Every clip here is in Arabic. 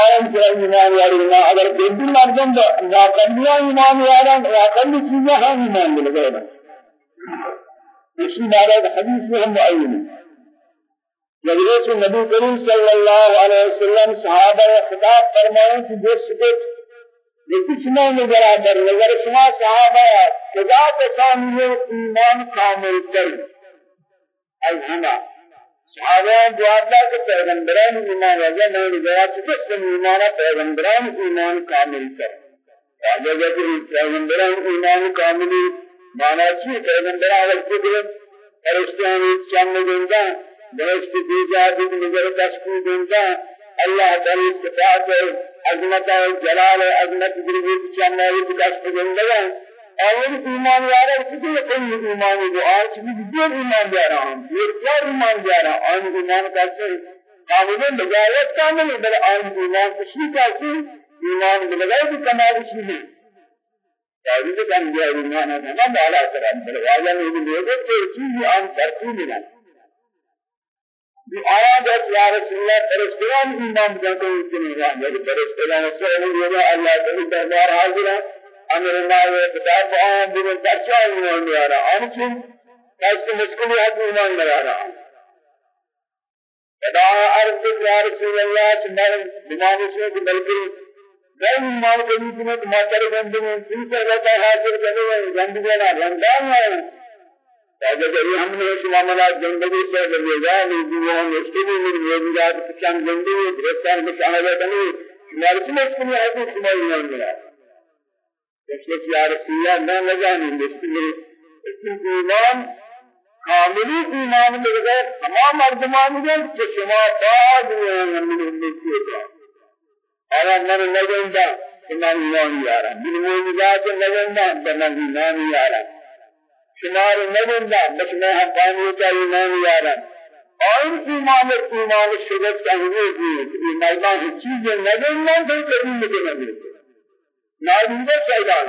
آن سے ایمان یاری نہ اگر بیدی مردم نا کندیا ایمان یارا نا کندی چیزیں ایمان مل گئے اسی بارے حدیث میں ہم معین نبی کریم صلی اللہ علیہ وسلم صحابہ خطاب فرمائے کہ جو سکت یہ کچھ نہیں برابر نظر شما صحابہ خدا تسامی ایمان کامل کر الہما صحابہ جواب دا کہ پیغمبران ایمان وجہ نہیں گیا چکس ایمان پیغمبران ایمان کامل کر واجہ کہ پیغمبران ایمان کامل مانا چی؟ پیغمبران اول فکر فرشتیان چند گندا درست دیجا دیج نظر تشکیل گندا اللہ تعالی صفات عظمت جلال عظمت گریب چند تشکیل گندا اول ایمان یارا کسی کوئی ایمان جو آج بھی دیر ایمان یارا ہم دیر چار ایمان یارا آن ایمان کیسے کامل بجایت کامل بل آن ایمان کشی کیسے ایمان بلغائی بھی کمال شی ہے تعریف کم گیا ایمان ہے نہ بالا کرم بل واجہ نے بھی لے کہ چیز آن ترتیب نہ آیا جس یا رسول اللہ فرشتیان ایمان جاتے ہیں اتنے رہا ہے فرشتیان رسول اللہ تعالی دربار حاضر ہے أمر الله وكتاب آن بمن ترشا ایمان میارا آن چون کسی مشکلی حد ایمان میارا خدا عرض یا رسول الله چنان بمانی سے کہ بلکہ میں ایمان کے بیچ میں تمہارے بندے میں تین سے زیادہ حاضر کرنے والے بندے نا رمضان ہے اگر جب ہم نے شمامنا زندگی سے لے جا لی دیوان مشکلی میں موجودات چند زندگی رسال مشاہدہ کرنے ہمارے سے مشکلی حد ایمان میارا اس یا رسول اللہ نہ لگانی مستمر اسم ایمان کاملی ایمان میں بغیر تمام مردمان ہیں کہ شما بعد میں من امتی ہے اور من لگندا ایمان ایمان یارا من موجودات لگندا بنا ایمان یارا شمار لگندا بس میں ہم پانی کا ایمان یارا اور ایمان ایمان شدت کا ہوئے کہ ایمان چیزیں نادیده شیطان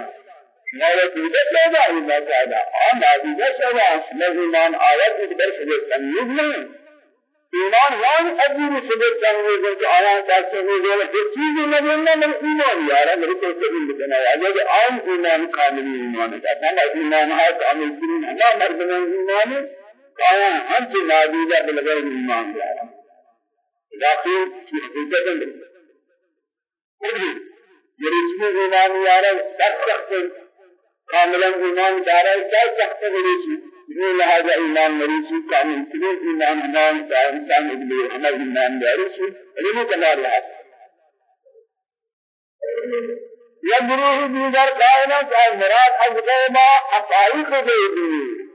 نادیده شیطان ایمان پیدا آن نادیده شیطان نظیمان آیت ادبر شده تمیز نہیں ایمان وان عجیب شده تمیز ہے کہ آیان کاسے میں جو ہے چیز نہیں ہے من ایمان یارا میرے کو کبھی بتنا ہے کہ آن ایمان کامل ایمان ہے کہ ایمان ہے کامل دین ہے مردم ایمان آیا ہم سے نادیده بلغیر ایمان یارا لیکن کی حقیقت ہے مريشي إيمان يارا سخت سخت كاملا إيمان دارا سخت سخت مريشي من لهذا إيمان مريشي كامل كل إيمان إيمان دار إنسان إبلي هم إيمان دارشي لما كمال هذا يبروه بيدار كائنات المراد أجمع حقائق بيدي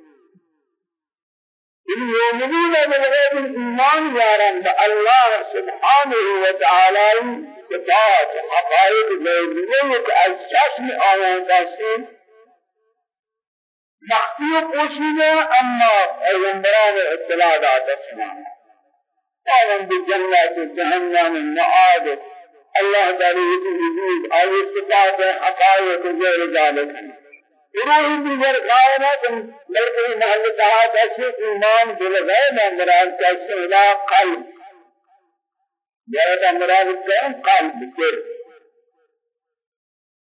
المؤمنين بالغيب الإيمان يارا الله سبحانه وتعالى صفات حقائق که از چشم آیان دستیم مخفی و پوشیده اما پیغمبران اطلاع داده سنانا قالن بجنات جهنم معاد. الله تعالی وجود آئی صفات حقائق غیر ذالک روح دیگر کائنات بلکہ محل کہا کیسے ایمان بالغیب مراد کیسے لا قلب جاءت مراد الكلام قلب بكر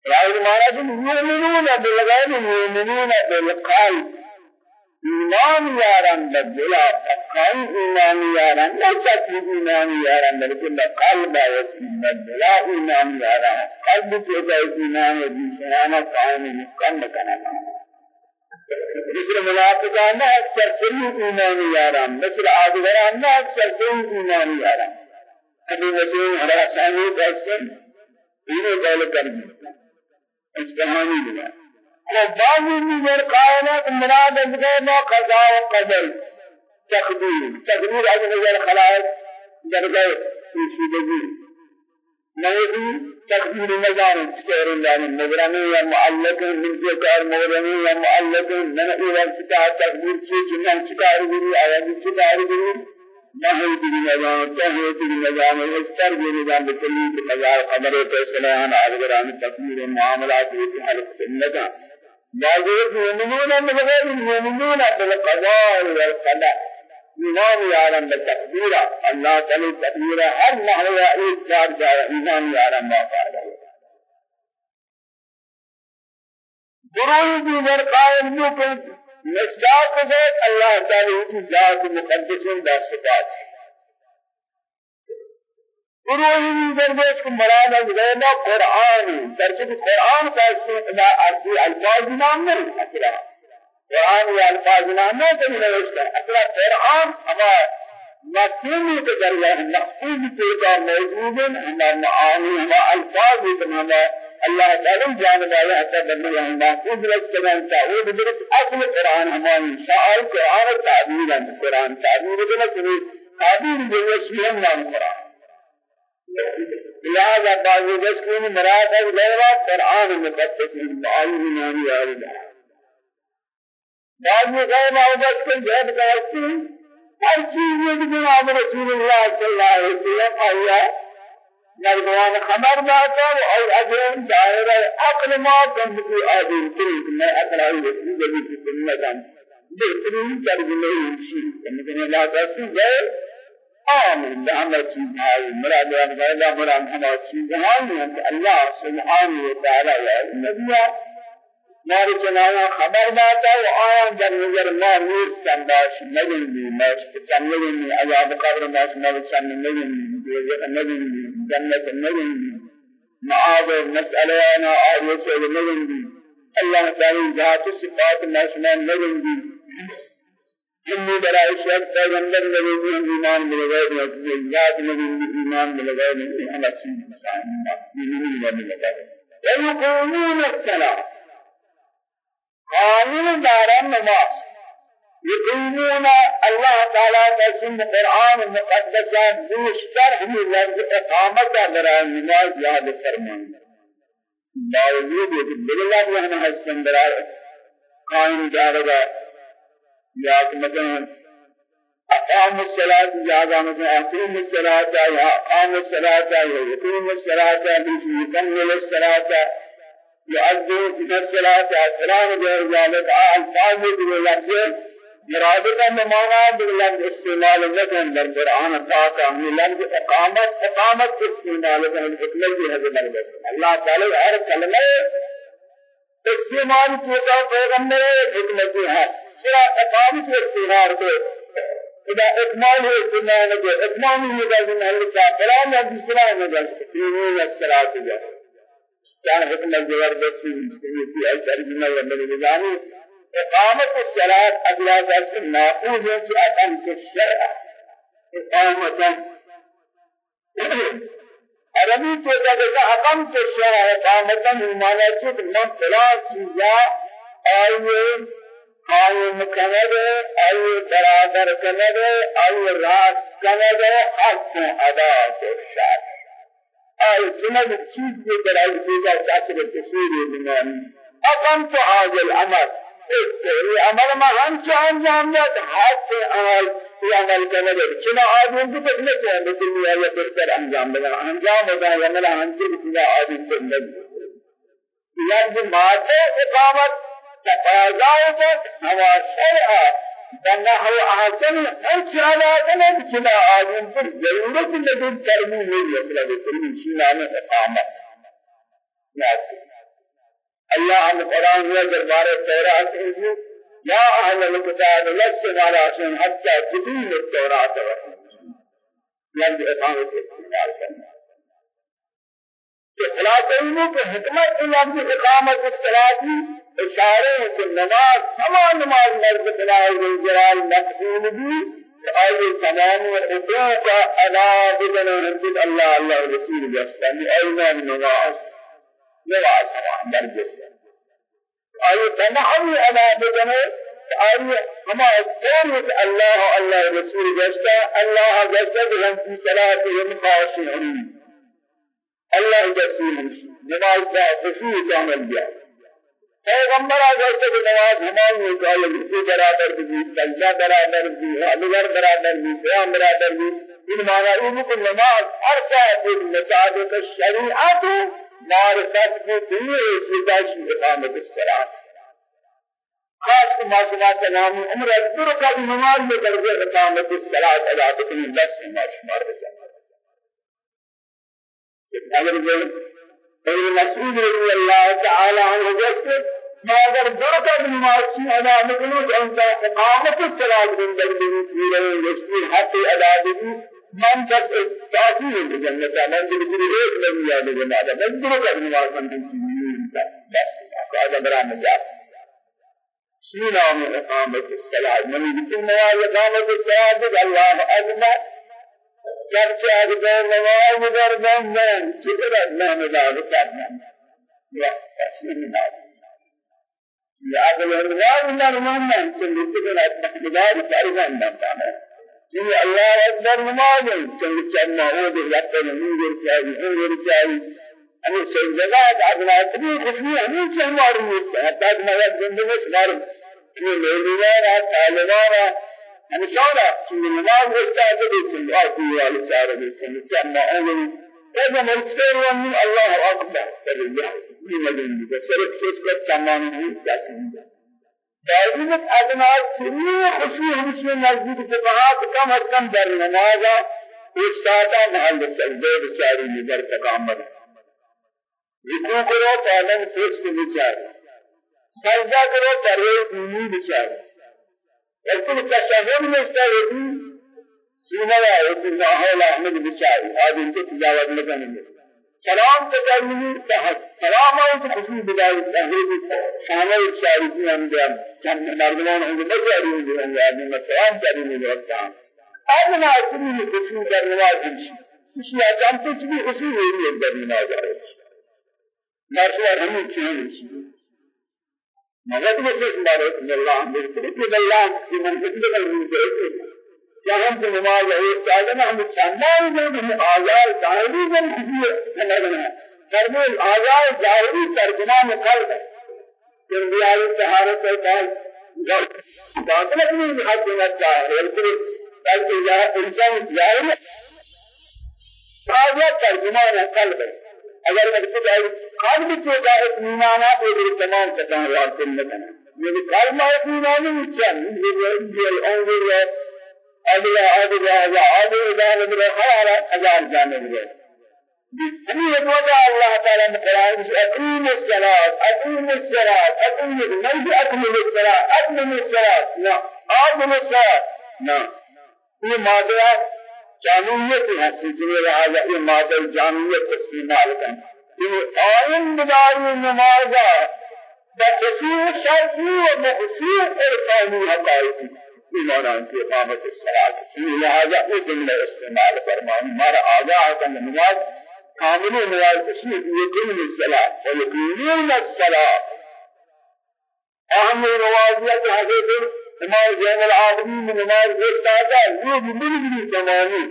رأي معنى يؤمنون بالغيب يؤمنون بالقلب ایمان یاران بدلا فقای ایمان یاران نه چکی ایمان یاران بلکه قلب آیت بدلا ایمان یاران قلب کے جائے ایمان دیشان قائم مکم کنا مثل منافقان اکثر سری ایمان یاران مثل آدگران اکثر سری ایمان یاران ابھی وسیم ہمارا ثانی قسم انہیں قول کر دیا اس کہانی بعضی دیگر قائلات مراد از ما قضا و قدر تقدیر تقدیر از نظر خلائق درگاہ پیچیدگی نہیں تقدیر نظام سیر اللہ نظرانی یا معلق من کے کار معلق من اول ستا تقدیر سے چنان چکار گری آیا چکار گری نحو تیری نظام؟ تحو تیری نظام؟ استر بھی نظام؟ بکلی مزار خبر فیصلہ ہم آگران تقدیر معاملات کی سنتا بعض المؤمنون من غير المؤمنون بالقضاء والقدر. ایمان یارم به تقدیر اللہ تعالی تقدیر ہر نحوه ایک چار جائے ایمان یارم واقع ہے گروہ دیگر قائم جو کہ مصداق ذات اللہ تعالی کی ذات مقدس در صفات. گروہ دیگر بیچ کو مراد از غیبہ قرآن درجہ قرآن کا اصلی الفاظ نام نہیں أصلا قرآن یا الفاظ نام نہیں نوشتا أصلا قرآن ہما مفهومی کے درجہ محفوظ کے کا موجود ہے ہما معانی ہما الفاظ ہما الله تعالى جانب آیا حتى بندے ہیں محفوظ رس کمان تعود درس اصل قرآن ہماری شاعر قرآن تعبیر ہے قرآن تعبیر نہ تعبیر جو ہے نام قرآن. لہذا بعض جس کو مراد ہے غیر قرآن مقدس معین نامی آرد بعض غیر بس کو جہد کرتے ہر چیز میں جناب رسول اللہ صلی اللہ علیہ وسلم آیا مردمان خبر داتا اور اجرم دائرہ عقل ما کم کی آدم تریک میں اقرائی رسول جبی کی دنیا جان بہترین ترجمہ ہمشی لیکن اللہ تعالی گئے آمین بہم چیز آئی مراد رب مراد ہم چیز آئی اللہ سبحانہ وتعالی یا نبیہ مار چنانا خبر داتا و آیان در نظر ما نیستن باش نگندی باش چنگندی عذاب قبر باش نبچن نگندی دوزخ نگندی جنت نگندی معاذ مسئلہ أنا آیت نگندی اللہ تعالی ذات صفات مشمل نگندی إني برای شک پیغمبر نبی ایمان ملگئے نبی ذات نبی ایمان ملگئے نبی ہم اچھی انسان ملگئے ويقومون الصلاة قانون داران نماز. يقيمون الله تعالى قسم القرآن المقدس دوشتر ہمیں لفظ اقامت برای نماز یاد فرمان باوجود بھی ہمیں حسن برای قائم جارگا یا کہ مثلا أقام الصلاة جاگا مثلا اقیم الصلاة یا أقام الصلاة یا یقیم الصلاة یا یکمل الصلاة يؤذن في الصلاة السلام غير ذلك الفاظ باللفظ مرادة ممانا باللفظ استعمال لكن در قرآن پاک ہمیں لفظ إقامت إقامت استعمال لكن حکمت بھی ہے بلد اللہ تعالی ہر کلمہ استعمال کیا پیغمبر حکمت ہے سورہ اقامت استعمال کو إذا إكمال هو السنة نجد إكمال هو الذي نحن كافران يا بسرعة نجد في الصلاة جاء كان حكم الزبردست في الترجمة والنظام إقامة الصلاة أدلا درس ناقوز في أقامة الشرع. إقامة. عربی تو جگہ اقام کے شرع اقامتا مانا چیز من فلا چیزا آئیے آئیے مکند آئیے برابر کند آئیے راست کند حق ادا کے شرع آئی جنب چیز کے درائی دیگا تاثر تصویر بنانی اقام تو عاجل عمل یہ عمل ما ہم چا انجام داد حد سے عمل یہ عمل کرنے دے چنا آدم کو تک نہیں ہے لیکن یہ ہے بہتر انجام دے انجام ہوتا ہے یعنی ہم سے کیا آدم سے نہیں۔ یہ مادہ اقامت تقاضا ہے ہوا شرع بنحو احسن هیچ علاقه نہیں چنا آدم پر ضرورت لگن کرنی نہیں مسئلہ بکلی شینان اقامت اللہ ہم قرآن میں دربار تورات ہے یا اہل الكتاب لست على شيء حتى تدين التوراة. لفظ اقامت استعمال کرنا کہ خلاصہ یہ کہ حکمت لفظ اقامت الصلاة اشارے کہ نماز تمام نماز مرد بنائے جلال مقبول بھی آئے تمام حقوق ادا بدن حمد اللہ اللہ رسول جسد اینا نماز نماز تمام مرد جسد آئے تمام ادا بدن آئے ہما قول اللہ اللہ رسول جسد اللہ جسد ہم في صلاتهم خاشعين اللہ رسول نماز کا خشوع عمل جائے پیغمبر آزاد کے نواز ہماری قال کی برابر بھی سجدہ برابر بھی ادگر برابر بھی قیام برابر بھی ان معنی ان کو نماز ہر ساعت مطابق شریعت معرفت کی دنیا سیدھا اقامت الصلاۃ خاص ما شما تمام عمر اکبر کا نماز میں درجہ اقامت الصلاۃ ادا کرنے بس ما شمار بجا اگر یہ ابن مسعود رضی اللہ تعالی عنہ جیسے ما اگر درجہ نماز کی ادا کرنے تو ان کا اقامت الصلاۃ من درجہ میرے مسلم حق ادا کرنے من بس تاثیر جنت من بھی ایک نہیں یاد ہے من درجہ نماز من بس هذا برامج جاء سينا من إقامة الصلاة من يقول نواز إقامة الصلاة الله أكبر سے آگے نماز در بندن چکر اللہ نماز کرنا یا تسلیم نماز یا اگر نماز در بندن چند چکر مقدار کارمان بندن یہ اللہ اکبر نماز چند چند معود یقین نور چاہیے نور چاہیے ہمیں سجدات عظماتنی خوشی ہمیں سے ہمارے لیے حتی کہ میں زندگی شمار یہ لیلیانا طالبانا نماز ہے کہ چند آتی والی سارے چند چند اول كذا مرسل ومن الله أكبر فلله لمن بسرك سيسكت تمام لكن دائما أدنى سنية خشوع همشي نزدیک فقهات از کم در ایک ساعتا محل سجدے بچاری نظر تکامل رکوع کرو پالن پشت بچار سجدہ کرو پرے دینی بچار لیکن تشہد میں سرتی سینہ ہے کہ ماحول احمد بچار آدم کے تجاوز لگانے میں سلام تکرمی سلام ہے تو خوشی بدائی تحریر شامل شاری کی ہم جب چند مردمان ہوں گے بچاری ہوں گے آدمی میں سلام کری میں رکھتا ہوں آدم آسمی خوشی در نواز خوشی آدم تو چلی خوشی ہوئی ہے در نواز آئے مرسوا ہمیں چیز مگر وہ سے ہمارے اللہ بالکل کہ اللہ کی منزل میں نہیں ہے کیا ہم سے نماز ہے؟ چاہنا ہم چاہنا ہے کہ آزاد ظاہری میں کسی سمجھنا ہے فرمو آزاد ظاہری ترجمہ قلب ہے کہ کہ باطل نہیں حد میں چاہے بلکہ انسان ظاہری آزاد ترجمہ اگر مقصد ہے قلب سے کا اطمینان ہے تو تمام تمام یاد کرنا ہے یہ قلب ہے اطمینان چاہیے یہ یہ انظر ہے اگلا اگلا اگلا اگلا اگلا خیال ہزار جانب ہے ہمیں یہ بولا اللہ تعالی نے قرآن میں اقیم الصلاة اقیم الصلاة اقیم نہیں اقیم الصلاة اقیم الصلاة نہ اقیم الصلاة نہ یہ مادہ جامعیت ہے سجنے لہذا یہ مادہ جامعیت استعمال کریں یہ آئین بداری نمازہ بخصوص شرطی و بخصوص ارکانی حقائقی ایمان کی اقامت الصلاة یہ لہذا وہ جملہ استعمال فرمائیں ہمارا آگاہ ہے نماز کامل نماز یہ جملہ الصلاة ويقيمون الصلاة اہم نمازیت حضرت نماز زین العالمین نماز دیکھتا تھا وہ بھی بڑی بڑی زمانی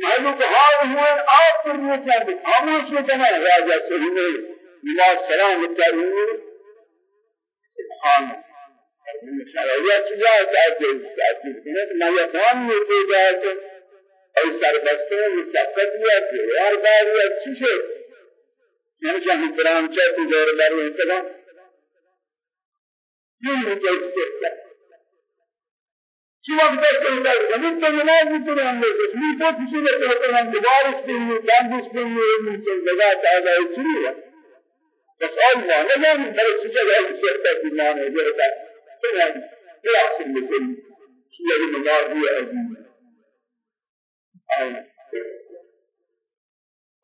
سچی معلوم کہ حال ہوئے آپ پر یہ چاہتے خاموش میں کہنا راجہ صحیح میں نماز سلام اتاری سبحان یا چیزا چاہتے ہیں کہ میں یہ کام میں دے جائے کہ اور سربستے میں شفقت لیا کہ یار باری اچھی سے میں چاہوں قرآن چاہتے دور باری انتظام یہ مجھے وقت ہے زمین تو نماز بھی تو ہم لوگ اس میں تو کسی نے کہتے ہیں دن میں باندھ اس دن میں من سے چاہتا ہے چلی ہے بس اور نہ میں بڑے چیزیں ہے کہ سکتا ہے مان ہے جو ہوتا ہے تو ہے یہ اصل میں کوئی یہ نماز بھی ہے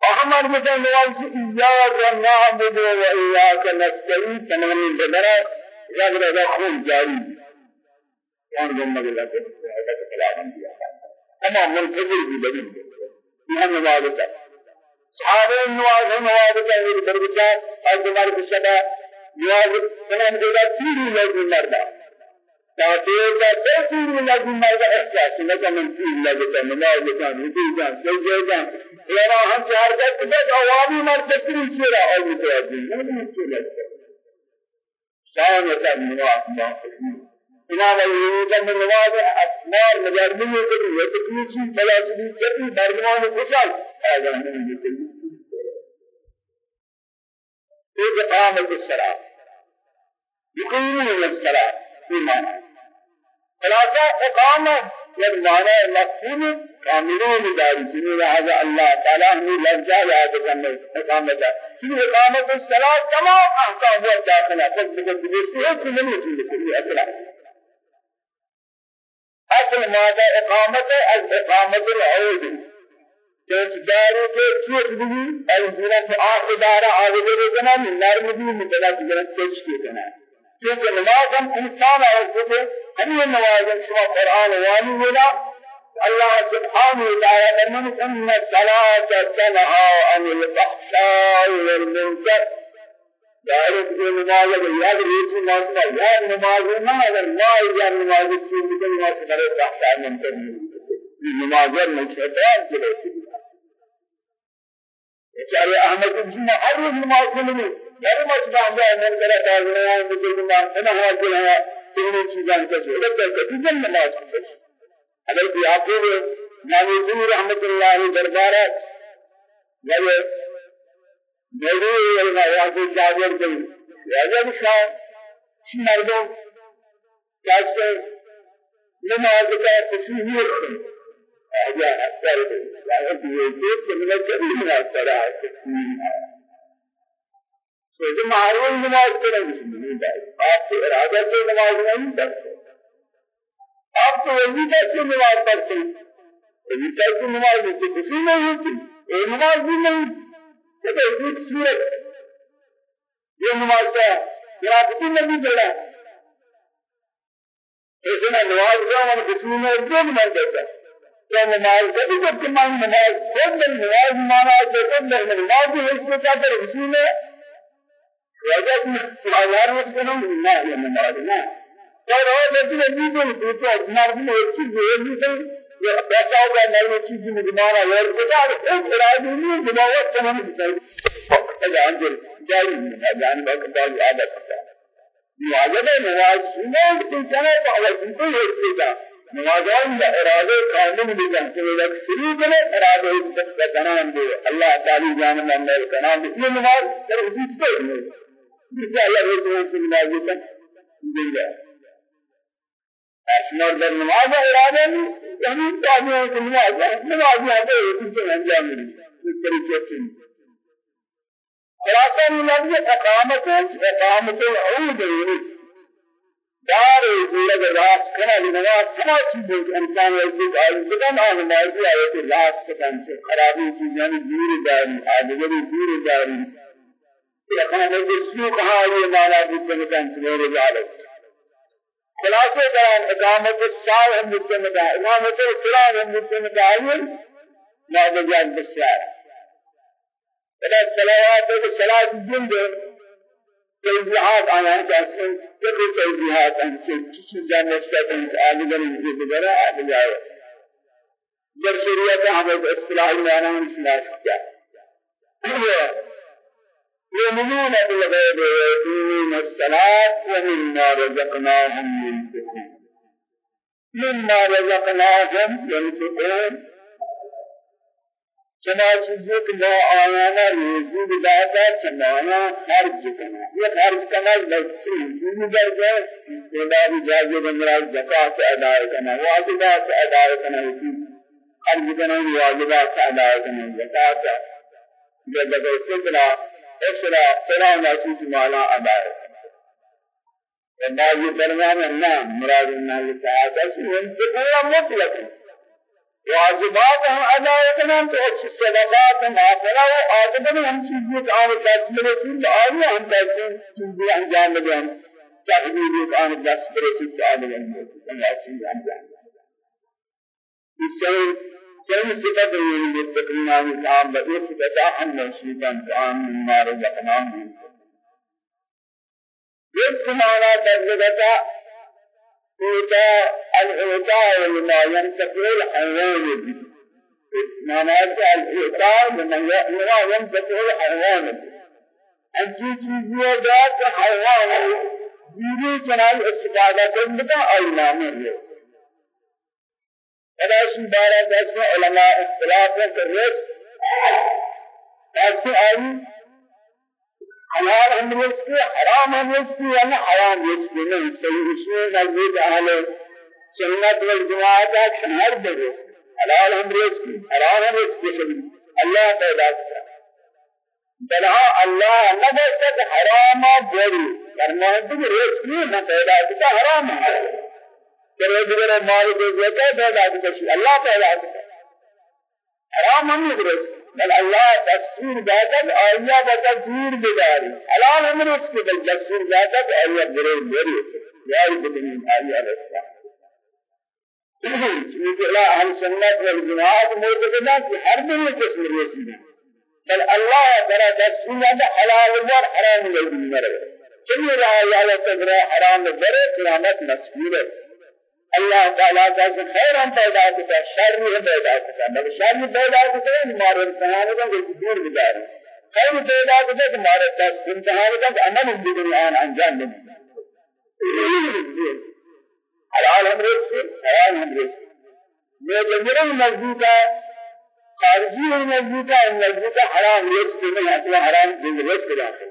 احمد بن نواز إياك نعبد وإياك نستعين تمام الجبرات رب رضا خون جاری کون جنگ لگا کے حضرت کلام دیا تمام منتظر بھی بنی یہ نماز کا صحابہ نماز نماز کا ایک درجہ اور تمہارے بشبہ نماز تمام دیگا تیری لگی مردا تاکہ کا تیری لگی مردا احساس نہ کہ من تیری لگی کا نماز کا نہیں جان سجدے جان یہ ہم چار کا تجھے عوامی مرد تشریح سے رہا اور متوجہ نہیں شان النواة إمام الوجود من نواة أسمار مجرمية كبير وتكنيشي فلاسفي كبير مرمان خشال هذا من الوجود إقامة الصلاة يقيمون الصلاة في معنى خلاصة إقامة والمعنى مفهوم كاملون داري سنين هذا الله تعالى هم لفظة ياد کرنے إقامة. في إقامة الصلاة تمام أحكام هو داخلة خود بخود بجسي هو چیز نہیں چیز كل أصل ماذا؟ إقامة الإقامة العود. چونچ دارو کے چیز بھی الجنة آخ دارا آگے دے کنا نرم بھی مدلا جنت پیش کی کنا چونکہ نماز ہم إنسان اور خود ہم یہ نماز شما قرآن وانی ولا. الله سبحانه وتعالى من إن الصلاة تنهى عن الفحشاء والمنكر. ذلك جو نماز ہے یاد ریچ نماز ہے یاد نماز نہ اگر نہ یاد نماز کی نماز کرے فحشاء منکر نماز میں شیطان کے بیچارے احمد بن ہر روز نماز پڑھنے ہر مسجد میں من کرا تاجنا ہے مسلمان أنا حاضر ہے تینوں چیزاں کے جو لگتا ہے کہ جن نماز پڑھے حضرت یعقوب نبی رحمت اللہ علیہ دربار ہے میرے علماء یعقوب جابر بن یعقوب شاہ مردوں کیسے نماز کا خصوصیت أجا أكثر يعني يجيب من الجميع من الصلاة سوچ معلوم نماز کرنے کی نہیں آپ سے ارادہ سے نماز نہیں پڑھتے آپ تو وظیفہ سے نماز پڑھتے وظیفہ سے نماز نہیں کسی نہیں ہوتی یہ نماز بھی نہیں تو ایک صورت یہ نماز کا قرآن نہیں پڑھا ایسے نماز کا ہم کسی نے جو نماز دیتا یا نماز کبھی جب کہ مان نماز خود میں نماز مانا ہے خود میں نماز بھی اس میں کیا کر اسی میں وجہ کی ہزار میں نہیں نہ ہے نماز نہ اور اور لیکن ابھی بھی دوسرا مرد میں ایک چیز یہ بھی یہ پیسہ ہوگا نئی چیز میں ہے اور بتا ایک ارادہ نہیں دماغ کو ہم بتائیں جان جل جاری ہے جان کا ہے یہ عادت ہے نماز سنو کہ چلے تو اگر کو یہ چیز نمازان دا ارادے کامل بجان کہ وہ شروع کرے ارادے اس کا تنام دے اللہ تعالی جان میں عمل کرنا اس نماز کر حدیث پہ نہیں جس اللہ نے تو نماز کا دے اشمر در نماز ارادے یعنی تعالی کی نماز نماز ہے اس سے انجام نہیں اس طریقے سے خلاصہ لفظ اقامت اقامت العود ہے دار لگ راس کنا نماز کما چیز انسان ہے آئی بدن آن نمازی آئے تو لاس سکن سے خرابی چیز یعنی دور داری آدگری دور داری اقامت سیو کہاں یہ مانا جتنے مکان سنور جالت خلاصے بیان اقامت السال ہم جتنے مکان اقامت القرآن ہم جتنے آئیے ماذا جان بسیار. فلا الصلوات والصلاة الجنة توجیحات آیا جیسے کبھی توجیحات ہیں کہ مستقیم آدگر انجی بگرہ آدگر آئے در شریعت ہمیں اصلاح معنی اصلاح کیا يؤمنون بالغيب ويقيمون الصلاة ومما رزقناهم ينفقون. مما رزقناهم ينفقون. چنا چیزیں کہ ما آیانا روزی بداتا چنانا خرج کرنا یہ خرج کرنا بچے دین در جائے استعداد جاگے بندرا زکات ادا کرنا واجبات ادا کرنا خرج کرنا واجبات ادا کرنا زکات جب بغیر فطرہ اسرا قرآن چیز مالا ادا کرنا یہ درمیان نہ مراد نہ لکھا ہے کہ انتقال مطلق. ہے واجبات ہم ادا کرنا تو اچھی صدقات ہم آخرا و آدم ہم چیزیں کہ آن دس برسیم تو آنی ہم دس چیزیں انجام دیں تحبیب ایک آن دس برسیم تو آدم ہم دس چیزیں انجام دیں اس سے چند صفت ہے یہ تقریباً کام بدے صفتا ہم نشیدان قرآن مما رزقناهم یہ سمانا تجربتا إيتاء الإيتاء لما ينتفع الحيوان به. معنى الإيتاء لما ينتفع الحيوان به. أنجي چیزیں ذات حیوان دیری چنائی استفادہ کرنے کا اعلان ہے اداش بارہ دس علماء اختلاف ہے کہ رزق ایسے آئی حلال هم رزق حرام هم رزق ولا حرام رزق نہیں صحیح اصول نزدیک اہل سنت والجماعت کا ہر رزق حلال هم رزق حرام هم رزق اللہ پیدا کرتا بلا اللہ نہ بچت حرام بری. فرمائے کہ رزق نہیں نہ پیدا کرتا حرام ہے کرے دیگر مال کو زکات پیدا کرتا اللہ پیدا کرتا حرام ہم رزق بل الله دستور دادد آیا و تدبیر بداری الان أمر اس کے بل دستور دادد آیا برے میری یاری بدنین آیا رسول چونکہ لا اہل سنت والجماعت معتقدہ کہ ہر دن قسم رسول بل الله ترى دادد حلال و حرام نہیں مرے چلیے رہا یا تدرا حرام قیامت مسئول ہے۔ اللہ تعالیٰ کا سے خیر ہم پیدا کرتا شر بھی پیدا کرتا مگر شر بھی پیدا کرتا ہے ہمارے امتحان کا کوئی دور گزار خیر پیدا کرتا ہے ہمارے پاس امتحان کا عمل بھی الآن انجام دیں حلال ہم سے حلال ہم سے میں نزدیک ہے خارجی نزدیک ہے نزدیک حرام رزق. نہیں أصلا حرام رزق داخل.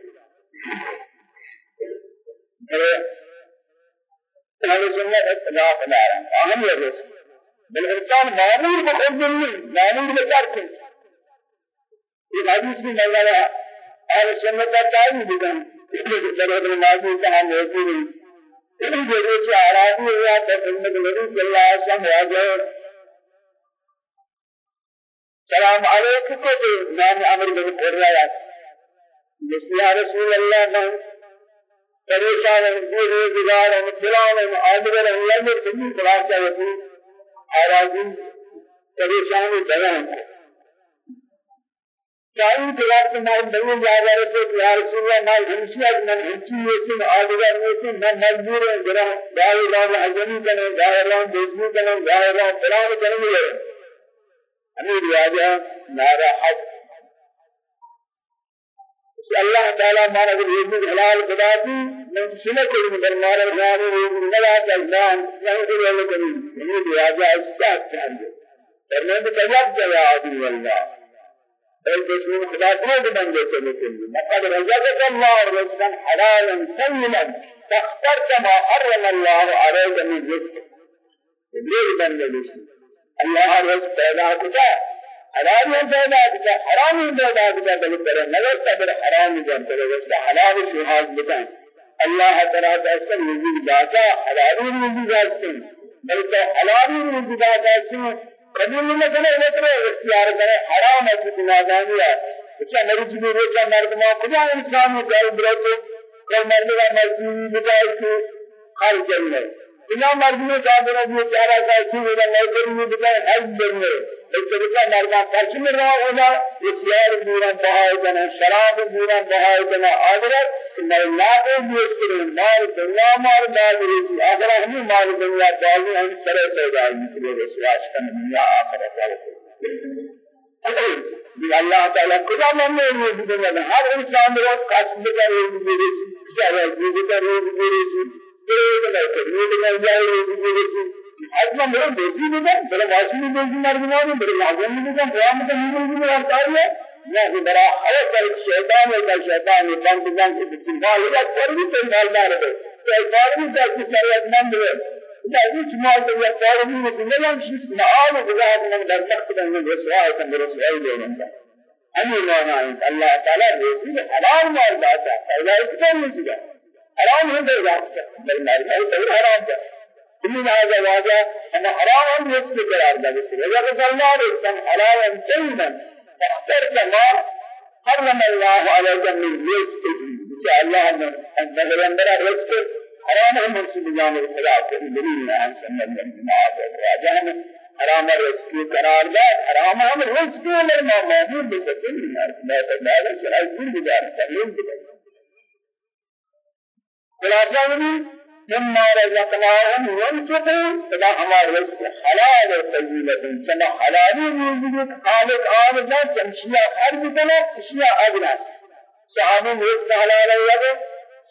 أهل السنة اختلاف دارا أهم يرس بالإنسان مامور بخود نہیں مامور بترک یہ حدیث میں مگر اہل سنت کا تعین دیدن درود نمازی کا موضوع ہے ان جگہ سے آرادی ہوا تو محمد نبی صلی اللہ علیہ وسلم واجہ سلام علیکم کو نام أمر بن قرہ یا رسول اللہ پریشان ہیں روزگار ہیں فلان ہیں آدگر ہیں لمبے سبھی خلاصہ ہوتی آرازی پریشان بیان چاہیے کہ وقت میں بنی جا رہے تھے کہ یا رسول اللہ میں ہمشیا من ہمشی یہ سے آدگر یہ سے میں مجبور ہوں ذرا دائیں راہ حجمی کریں دائیں راہ دیکھنے کریں دائیں راہ فلان کریں گے ہمیں رواجہ نارا حق اللہ تعالی مانا کہ یہ حلال خدا کی من سنت المدرمان الغاني ولا تلمان يهدي ولا كريم يهدي راجع الساعة تعالى فرمان تجاب يا عدو الله بل تسمون خدا کو بن جاتے ہیں لقد رزقك الله رزقا حلالا طيبا فاخترت ما حرم الله عليك من رزق ليه بن جاتے الله رزق پیدا کرتا حلال میں پیدا کرتا حرام میں پیدا کرتا بل پر نظر صبر حرام میں پیدا کرتا حلال سے حال بتائیں اللہ تعالی اصل وجود داتا حلال وجود داتا بلکہ حلال وجود داتا قبول نہ کرے وہ تو اختیار کرے حرام ہے کہ نادانی ہے اچھا میری جی روزہ مردما خدا انسان کو برات کو مرنے کا مجبوری بتائے کہ ہر جننے بنا مرنے کا برات چارہ کا چیز نہ کرنے بتائے ہر جننے الطريقة مرنا قسم را ہونا اسیار بورا بہائے جنا شراب بورا بہائے جنا آدرت میں لا کو دیس کرے مال دنیا مال مال رسی اگر ہم مال دنیا دالو ہم سرے پیدا نکلے رسواش کا دنیا آخرت والے اللہ تعالی خدا من نے یہ دنیا ہر انسان رو قسم کا روز میرے سے جی کا روز میرے سے ایک نہ کہ یہ جائے روز میرے سے أصلا میرا بیٹی بھی ہے میرا واسی بھی بیٹی مر گیا ہے میرے لازم بھی ہے قیامت میں بھی بھی ہوتا ہے میں کہ میرا ہر طرف شیطان ہے شیطان ہے بند بند سے استعمال ہے پر بھی تو مالدار ہے شیطان بھی تو کچھ شریعت مند ہے لازم شمال تو یہ قال بھی ہے کہ لم شيء معال بذات من در وقت من رسوا ہے میرے رسوا ہے ما نعلم الله تعالى رزق حلال ما ذاته فلا يكتم رزقه حرام رزقه حرام من هذا واجه أن حرام رزق قرار ذلك وإذا الله رزقا حلالا طيبا فاخترت ما حرم الله عليك من رزق إن الله أن نغير رزق حرام من سبحانه وتعالى دليل عن سنة الجماعة واجه حرام رزق قرار ذات حرام هم رزق ولا ما موجود بكل ما تدعى شرعي كل بجار تغيير خلاصة مما رزقناهم ينفقون فلا ہمارا رزق حلال و طیبہ چنا حلالی رزق خالق آمدہ چمشیا ہر بکنا اشیاء اگنا صحابی رزق حلال ہے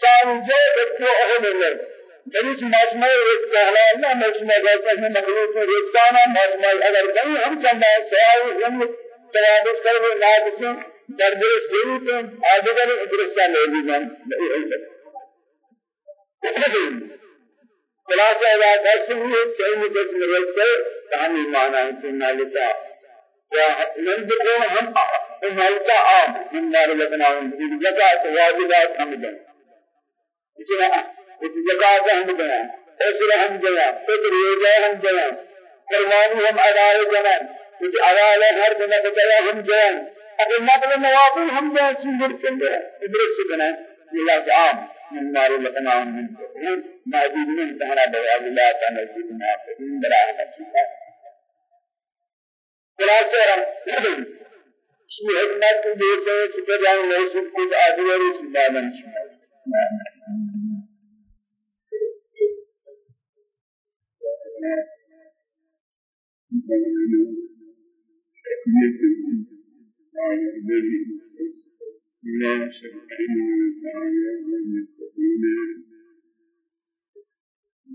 سان جو بچو اہل ہے بریچ مجمع رزق حلال نہ مجمع جیسا ہے مخلوق رزقانا مجمع اگر کہیں ہم چندہ سوائی ہم سوابس کرو ناقصیں در درست دیدن آدگر درستا لیدن خلاصہ بات اصل یہ صحیح قسم رزق کہانی معنی ہے کہ مالکا ومن تكون هم مالكا عام من دار لبنان في زكاة واجبات هم دين إذا زكاة هم دين أسر هم دين فطر يجا هم دين قربانی هم ادائے جنا کچھ اوال ہر دن بتایا ہم دین اگر نقل نوافل ہم دین چیز ہیں ادرس بنا یہ عام من نار لقنا من ما دين من تهنا بيان الله؟ تعالى في المعافين بلا حقيقة خلاصة شيء حكمت جيسے سکر جان لے سکت آدھوری سبحانہ Thank you.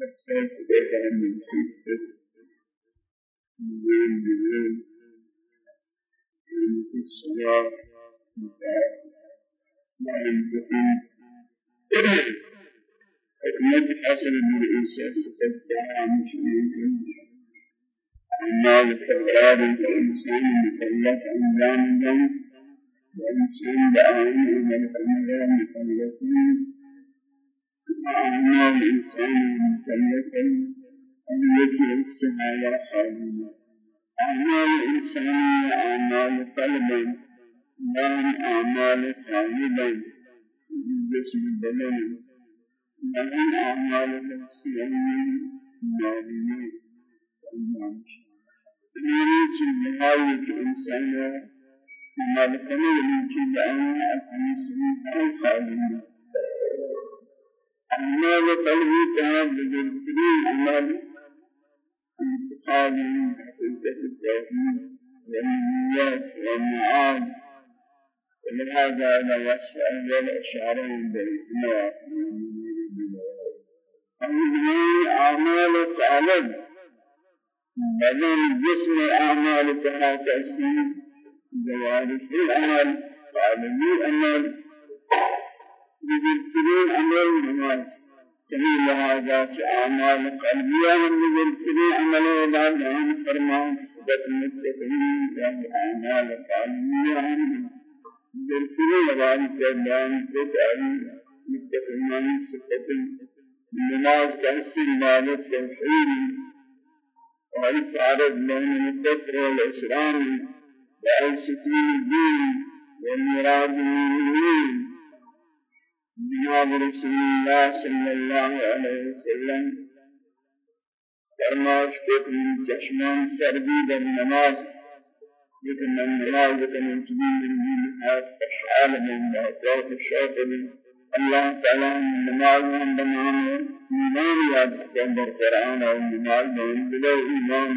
نفسك بها من خيفة من من من الصلاة ما ينتهي حكمة حسن من الإنسان ستبقى مشريكا أما الفرار الإنسان مكلف عن ذنبا والإنسان بأعين من الأمر مكلفين أعمال الإنسان أن يجعل السماء خالية أعمال الإنسان أعمال قلبا لا أعمال قالبا جسم البدن لا أعمال نفسية مالية يريد النهاية الإنسان ما لكم يمكن أن أكون سميعا خاليا أعمال قلبي كان بجنسين أعمال انتقال من حقيقة التوحيد والنيات والمعاد. ولهذا لا وصف أهل الأشعار بالإجماع أهل أعمال تعلم بدل جسم أعمال تحاكسين جوارح الأعمال تعلمي أعمال بذكرين عمل نماز كمي لهذا أعمال قلبية من بذكرين عمل بعد عن فرمان صدق المتقين يعني أعمال قلبية من بذكرين بعد فرمان تتعلم متقين صدق النماز كهسل مالك توحيد والفعرض بين الذكر والإسلام وأي سكين الدين والمراد من جناب رسول الله صلى الله عليه وسلم فرماش کو من چشمان در نماز لیکن من نماز کنن چنین من دین اشعال من ذات الشوق من الله تعالى من نماز من بنام ایمان یاد در قرآن و نماز من بلا ایمان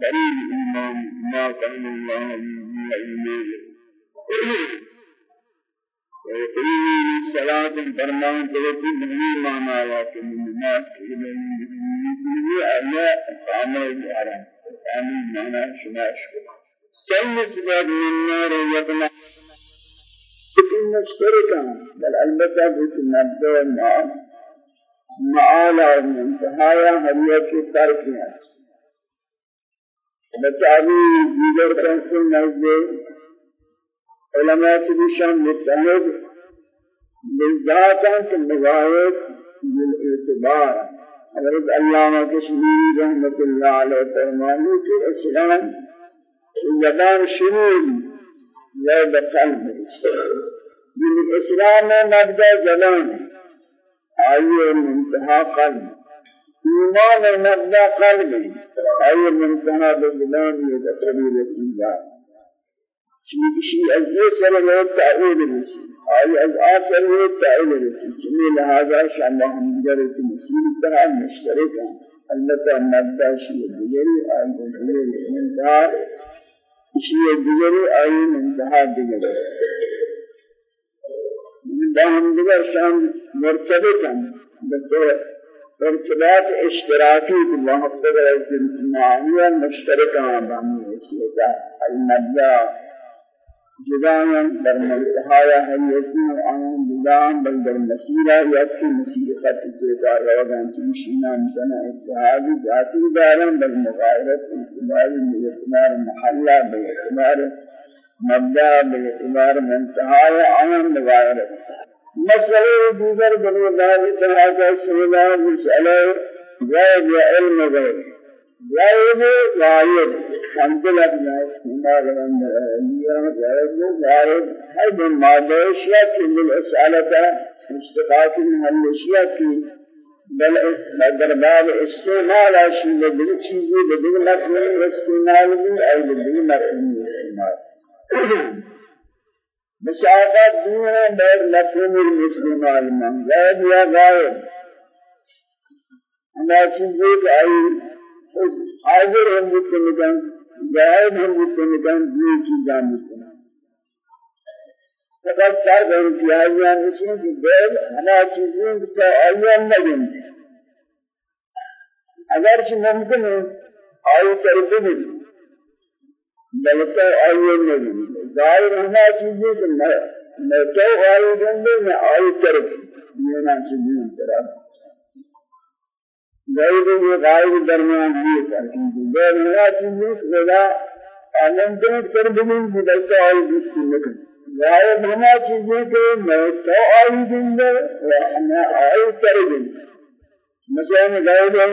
قریب ایمان ما كان الله من ایمان ويقيم الصلاة فرمان تلقي بني مانا واكم الناس إلى ألا أقامة الحرام أقامة مانا شماش سن سبب من النار يطلع مشتركا بل البتة المبدأ مع معالا منتهايا هرية ترك ناس بتعبي دیگر کنسل نزد علماء سبشان متحد بالذات انت مظاهر بالاعتبار. حضرت علامہ کشمیری رحمت اللہ علیہ فرمانے کہ اسلام زبان شمول یا بقلب من اسلام مبدا زبان آئیے منتہا قلب. ایمان مبدا قلب آئیے منتہا بزبان یہ تصویر چیزات شيء از یہ سر میں تعین نسی آئی از آ سر میں تعین نسی چمی لہذا شامہ ہم دیگر کی مسیل طرح مشترک ہیں البتہ مدہ دیگری آئی دیگری انتہا شیء دیگری آئی انتہا دیگری باہم دیگر شام مرتبط ہیں بطور ارتباط اشتراکی کی محبت ہے معانیہ مشترکہ ہیں باہمی اس لیے المدہ جدانا در منتهایا حیاتی آن جدان بل در مسیرہ یکی مسیر خط چیتا روگان چنشینا مثلا اتحادی ذاتی دارن بل مغایرت اعتبار باعتبار محلہ باعتبار مبدا باعتبار منتهایا آن مغایرت. مسئلہ دیگر بل اللہ تعالی سیدہ مسئلہ غیب یا علم غیب غیب غائب الحمدلله بنا استعمال من اليوم غير غائب هل من مادشيا كل الأسئلة مشتقات من الأشياء کی بل در باب استعمال اشی بدل چیزی بدل مفهوم استعمال بھی اور بدل مفهوم استعمال مسافات دنیا بیر مفهوم الاستعمال من غائب یا غائب ہما چیزیں کہ آئی حاضر ہم بکتے مکان غائب ہم بکتے مکان یہ چیزاں بکتے فقط فرق ہے کہ آئیان نشین کہ غائب ہما چیزیں کہ آئیان نگن اگرچہ ممکن ہے آئی طرف بھی بلکہ آئیان نگن غائب ہما چیزیں کہ میں تو آئی گندے میں آئی طرف یہ نام چیزیں طرف غیر یہ غائب درمیان یہ ترکیب غیر نہ چیزیں خدا آمدن کر بنین بدلتا آئی دوستی نکن غائب ہما چیزیں کہ میں تو آئی دنگا میں آئی کر دن مثلا غائب ہے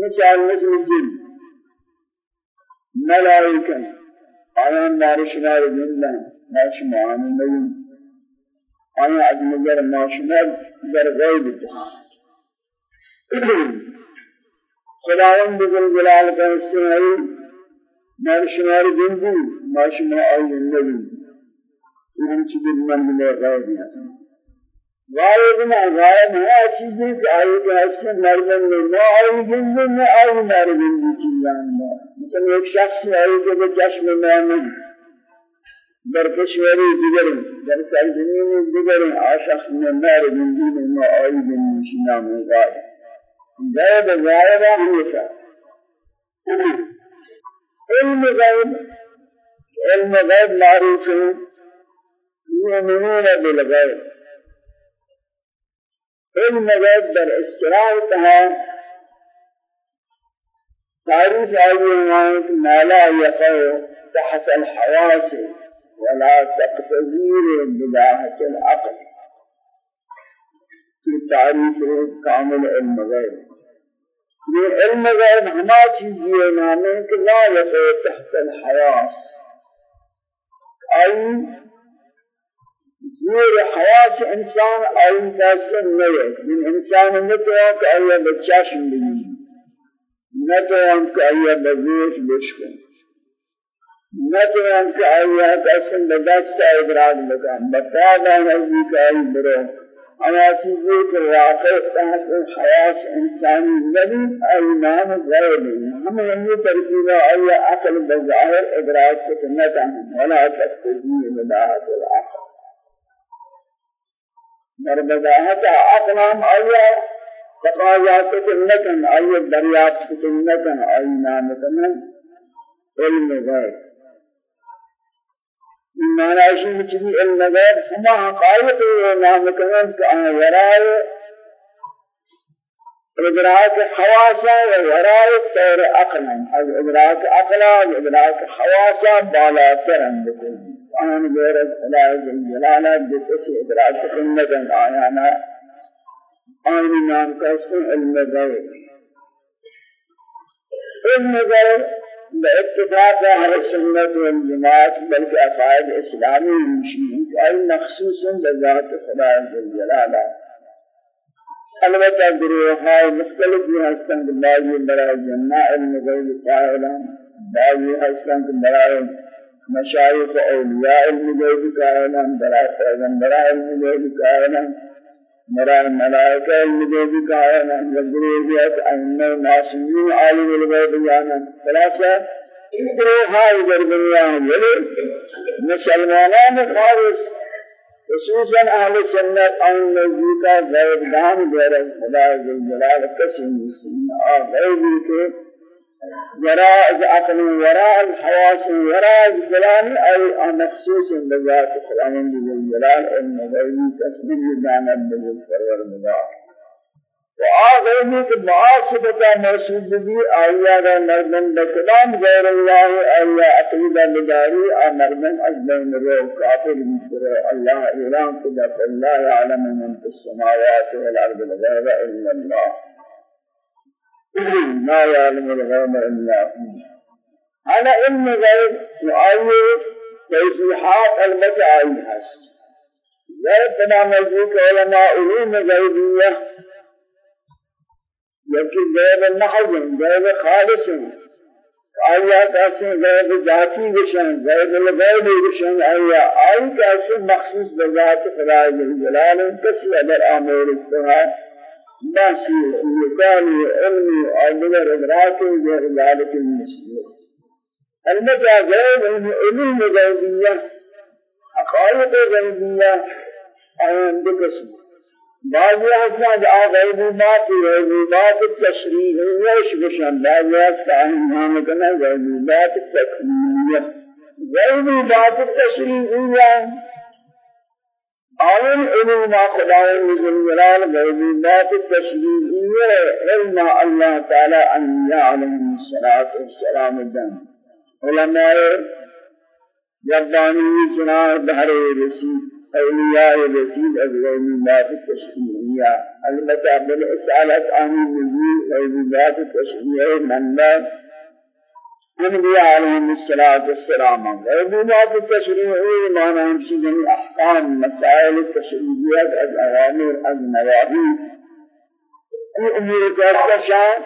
مثال مثل الجن ملائکہ آیان نارشنار جندا ناشمان نیم آیا از نظر ناشنار در غیب خداوند بزر جلال کا حصہ مار شمار گندی ما شما ای زندگی ان کی من میں غائب ہے غائب نہ غائب ہے چیزیں کہ آئی کے حصہ میں نہ آئی گندی نہ آئی مار گندی چیزاں مثلا ایک شخص آئی کے چشم میں در کشوری دیگر در سرزمین دیگر آ شخص میں مار گندی نہ آئی گندی شنا میں غائب. غيب غائب ہمیشہ علم غيب علم غيب معروف يؤمنون بالغيب. علم غيب در استراحتها تعريف آئیے ما لا يقع تحت الحواس ولا تقتدير بداهة العقل. في تعريف كامل علم غيب یہ علم غیب ہما چیزی ہے نامے کہ لا یقع تحت الحواس آئی زیر حواس إنسان آئی تاثر نہیں من إنسان نتوان کہ آئی بچاشم بگی نتوان کہ آئی بگوش بشکن نتوان کہ آئی تاثر بدست ادراک لگا بتادا نزدیک آئی برو اما چیزیں کہ واقع تحت حیاس انسانی نبی ایمان غیب ہم یہ ترکیب ہے عقل بظاہر ادراک کو سنتا ولا تستجیب بداعت العقل در بداعت عقل ہم آیا تقاضات سنتن آیا دریافت سنتن آئی نامتن علم غیب معنی ہے کہ علم غیب ہما حقائق نام کرن کہ ورائے ادراک حواسا و ورائے طور عقلا از ادراک عقلا و ادراک حواسا بالا ترن بکن۔ آن غیر از خدای جلالہ بکسی ادراک سنتن آیانا آن نام کرسن علم غیب علم غیب باتفاق أهل السنة والجماعة بل عقائد اسلامي المشيئين اي مخصوص بذات خدا جل جلاله البتہ گروہائے مختلف بھی ہستن کہ بعضی برائے جنہ علم غیب قائلا بعضی ہستن کہ برائے مشایخ اولیاء علم غیب قائلا برائے پیغمبران علم غیب قائلا برائے ملائکہ علم غیب قائلا وگروہیت ائمہ معصومین عالم الغیب جانا خلاصہ ان گروہائے در دنیا میں خالص خصوصا أهل سنت آن نزدیکا غیب دان غیر خدا جل جلال قسم مسلم اور غیبی کے وراء عقل وراء الحواس وراء الكلام أي مخصوص بذات خداوند الجلال المغيب تسبيح دانا بالفرور مدار وآخرین کے معاصبتا موصول بھی آیا را مردن بکلام غیر اللہ آیا عقیدہ بداری آ مردن از بین رو کافر بکر اللہ اعلان کدا فاللہ يعلم من في السماوات والأرض الغيب إلا الله. ما يعلم الغيب إلا هو. على علم غيب معين توضيحات المتعين هست غير تمام ذلك علماء علوم غيبية. یکی غیب محض غیب خالص. آیا کسی غیب ذاتی بشن غیب الغیب بشن؟ آیا آئی کسی مخصوص بذات خدا جلال کسی اگر آمور اتحا باسی یکانی علمی آدگر ادراک غیر ذالک المسلم. البتہ غیب علم غیبیہ حقائق غیبیہ آیان دو قسم بعضی أصلا غیبوبات غیبوبات تشریعیش بشن بعضی أصلا نام کنه غیبوبات تکمیلیه آن علم خداوند جلال غیبوبات تشریعیه علم الله تعالی انبیاء علیهم الصلاة والسلام دن علماء ربانی جناب بحر رسید أولياء رسيد الغيبات التشريعية البتة بالإسالة عن النبي غيبات التشريعية من لا أنبياء عليهم الصلاة والسلام غيبات التشريعية معنى همشي جميع أحكام مسائل التشريعية الأوامر النواهي في أمور كاشتشان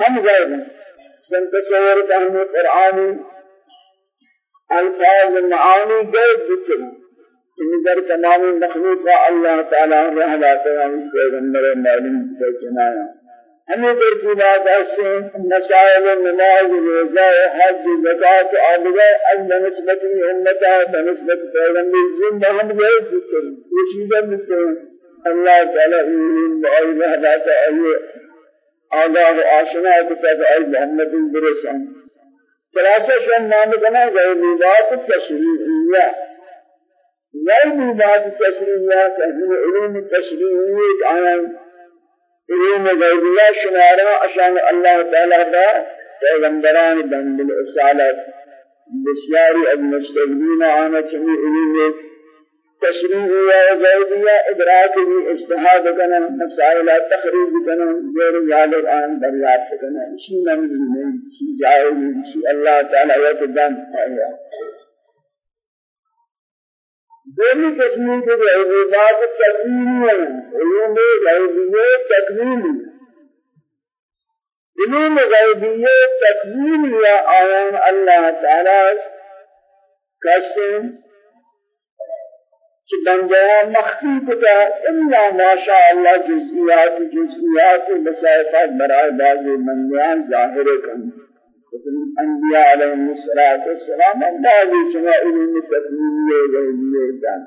هم غيب سنتصور أن القرآن الفاظ المعاني غيب بكل إن در تمام مخلوق اللہ تعالی رحمت تعالی پیغمبر معلوم کو چنایا ہمیں در بات ایسے مسائل نماز روزہ حج زکات آدھگا از بنسبت امتا بنسبت پیغمبر زندہ ہم گئے ذکر کوشیدہ ملتے ہیں اللہ تعالی علم بآئی رحمت آئیے آگاہ آشنا کتاب آئی محمد برسان. خلاصہ نام أهل علوم عن علوم غيبية شمارا أشان الله تعالى دا پیغمبران بن بالإصالات بسياري المستقبين عن جميع علوم تشريعية غيبية إدراك اجتهاد كنا مسائل تخريج كنا غير ذلك عن دریافت كنا شيء من شيء جائز شيء الله تعالى يتدام آيات دومی قسمی کے عبادات تکمیلی ہیں علوم غیبیہ تکمیلی۔ علوم غیبیہ تکمیلی آیان اللہ تعالی قسم کہ بندیا مخفی کتا الا ما شاء اللہ جزئیات جزئیات مسائفات برائے بعض بندیان ظاہر کرنے الأنبياء عليهم الصلاة والسلام بعض شمائل والغيبية كان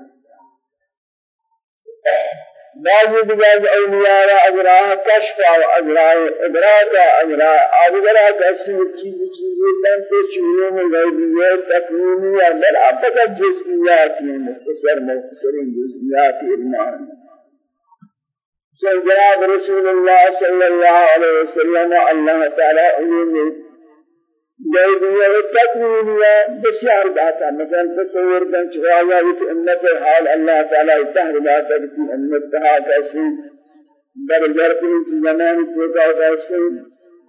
بعض بجاز أولياء أجراء كشف أو أجراء إدراك أجراء أجراء كسر چیز چیزیں تنتے شروع میں تکوینیہ بل اب تک جزئیات مختصر مختصر جزئیات علمان سيدنا رسول الله صلى الله عليه وسلم الله تعالى علوم لیے تکمیل یا بسیار داتا مثلا تصور کن چوایا وچ امت حال اللہ تعالی دہر داتا کی امت تھا کیسے در در کی زمان کو کا کیسے